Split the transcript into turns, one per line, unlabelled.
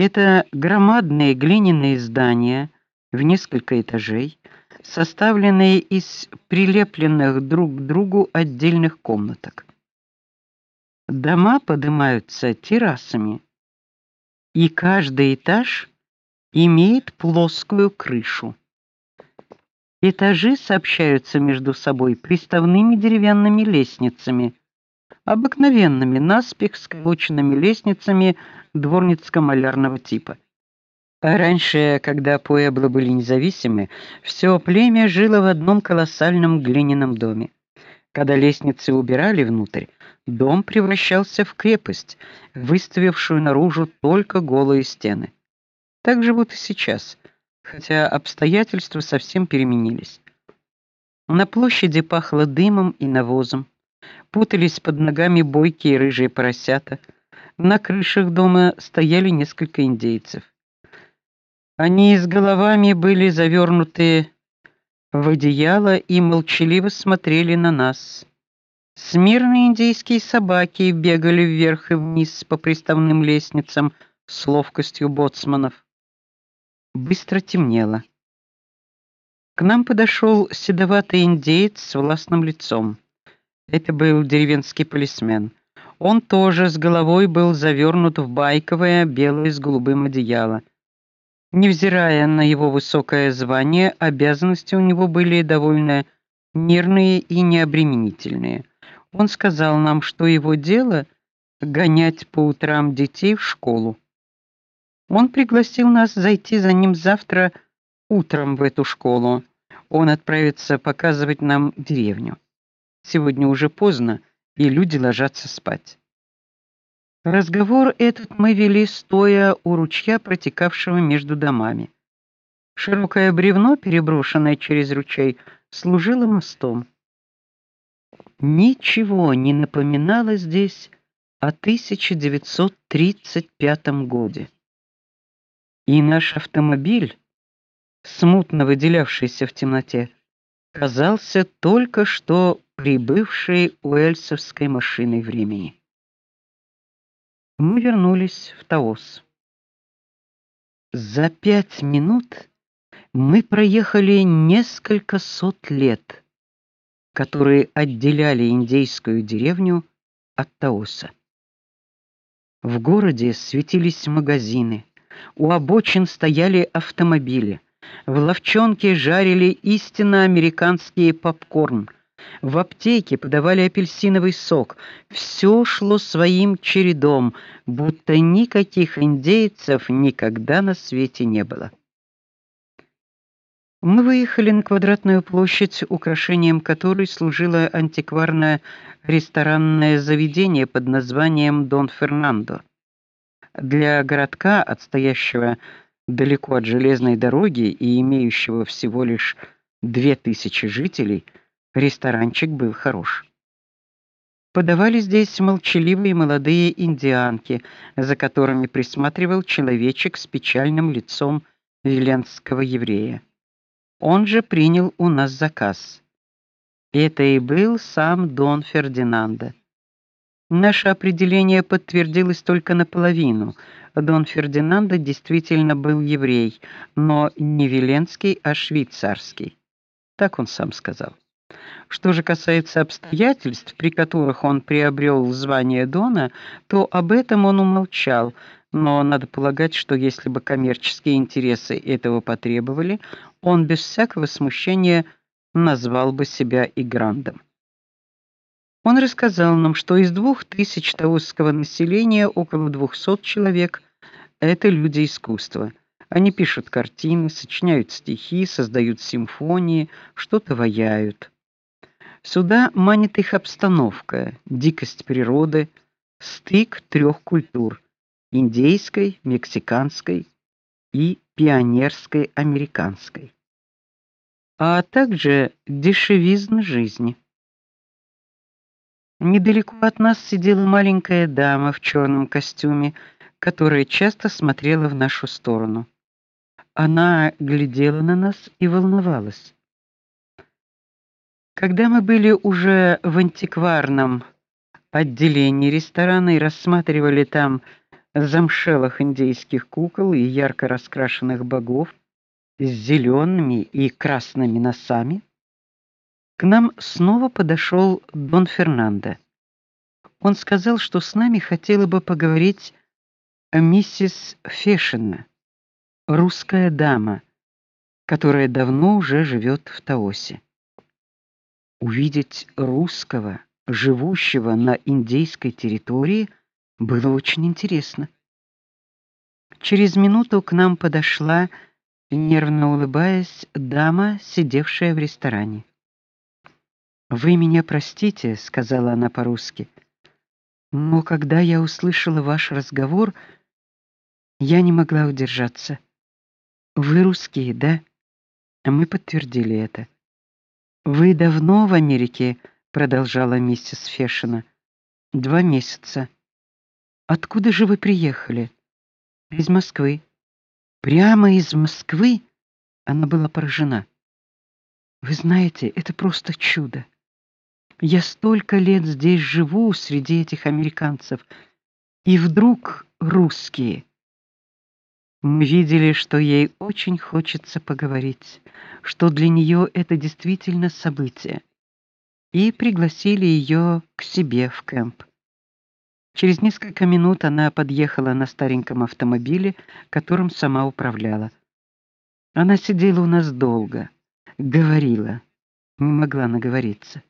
Это громадные глиняные здания в несколько этажей, составленные из прилепленных друг к другу отдельных комнаток. Дома поднимаются террасами, и каждый этаж имеет плоскую крышу. Этажи сообщаются между собой приставными деревянными лестницами, обыкновенными наспех сколоченными лестницами дворницко-малярного типа. А раньше, когда Пуэбло были независимы, все племя жило в одном колоссальном глиняном доме. Когда лестницы убирали внутрь, дом превращался в крепость, выставившую наружу только голые стены. Так живут и сейчас, хотя обстоятельства совсем переменились. На площади пахло дымом и навозом. Путались под ногами бойкие рыжие поросята. На крышах дома стояли несколько индейцев. Они с головами были завернуты в одеяло и молчаливо смотрели на нас. Смирные индейские собаки бегали вверх и вниз по приставным лестницам с ловкостью боцманов. Быстро темнело. К нам подошел седоватый индеец с властным лицом. Это был деревенский полисмен. Он тоже с головой был завернут в байковое белое с голубым одеяло. Невзирая на его высокое звание, обязанности у него были довольно мирные и необременительные. Он сказал нам, что его дело гонять по утрам детей в школу. Он пригласил нас зайти за ним завтра утром в эту школу. Он отправится показывать нам деревню. Сегодня уже поздно, и люди ложатся спать. Разговор этот мы вели стоя у ручья, протекавшего между домами. Широкое бревно, переброшенное через ручей, служило мостом. Ничего не напоминало здесь о 1935 году. И наш автомобиль, смутно выделявшийся в темноте, казался только что прибывшей уэльсовской машиной времени мы вернулись в Таос. За пять минут мы проехали несколько сот лет, которые отделяли индейскую деревню от Таоса. В городе светились магазины, у обочин стояли автомобили, в лавчонке жарили истинно американский попкорн в аптеке подавали апельсиновый сок. Все шло своим чередом, будто никаких индейцев никогда на свете не было. Мы выехали на квадратную площадь, украшением которой служило антикварное ресторанное заведение под названием Дон Фернандо. Для городка, отстоящего далеко от железной дороги и имеющего всего лишь две тысячи жителей, Ресторанчик был хорош. Подавали здесь молчаливые молодые индианки, за которыми присматривал человечек с печальным лицом виленского еврея. Он же принял у нас заказ. Это и был сам Дон Фердинандо. Наше определение подтвердилось только наполовину. Дон Фердинандо действительно был еврей, но не виленский, а швейцарский. Так он сам сказал. Что же касается обстоятельств, при которых он приобрел звание дона, то об этом он умолчал, но надо полагать, что если бы коммерческие интересы этого потребовали, он без всякого смущения назвал бы себя и грандом. Он рассказал нам, что из двух тысяч таусского населения около двухсот человек это люди искусства. Они пишут картины, сочиняют стихи, создают симфонии, что-то ваяют. Сюда манит их обстановка, дикость природы, стык трех культур: индейской, мексиканской и пионерской американской. А также дешевизна жизни. Недалеко от нас сидела маленькая дама в черном костюме, которая часто смотрела в нашу сторону. Она глядела на нас и волновалась. Когда мы были уже в антикварном отделении ресторана и рассматривали там замшелых индейских кукол и ярко раскрашенных богов с зелеными и красными носами, к нам снова подошел Дон Фернандо. Он сказал, что с нами хотела бы поговорить миссис Фешина, русская дама, которая давно уже живет в Таосе. Увидеть русского, живущего на индейской территории, было очень интересно. Через минуту к нам подошла, нервно улыбаясь, дама, сидевшая в ресторане. Вы меня простите, сказала она по-русски. Но когда я услышала ваш разговор, я не могла удержаться. Вы русские, да? Мы подтвердили это. Вы давно в Америке, продолжала миссис Фешина. Два месяца. Откуда же вы приехали? Из Москвы. Прямо из Москвы? Она была поражена. Вы знаете, это просто чудо. Я столько лет здесь живу среди этих американцев, и вдруг русские. Мы видели, что ей очень хочется поговорить, что для нее это действительно событие. И пригласили ее к себе в кемп. Через несколько минут она подъехала на стареньком автомобиле, которым сама управляла. Она сидела у нас долго, говорила, не могла наговориться.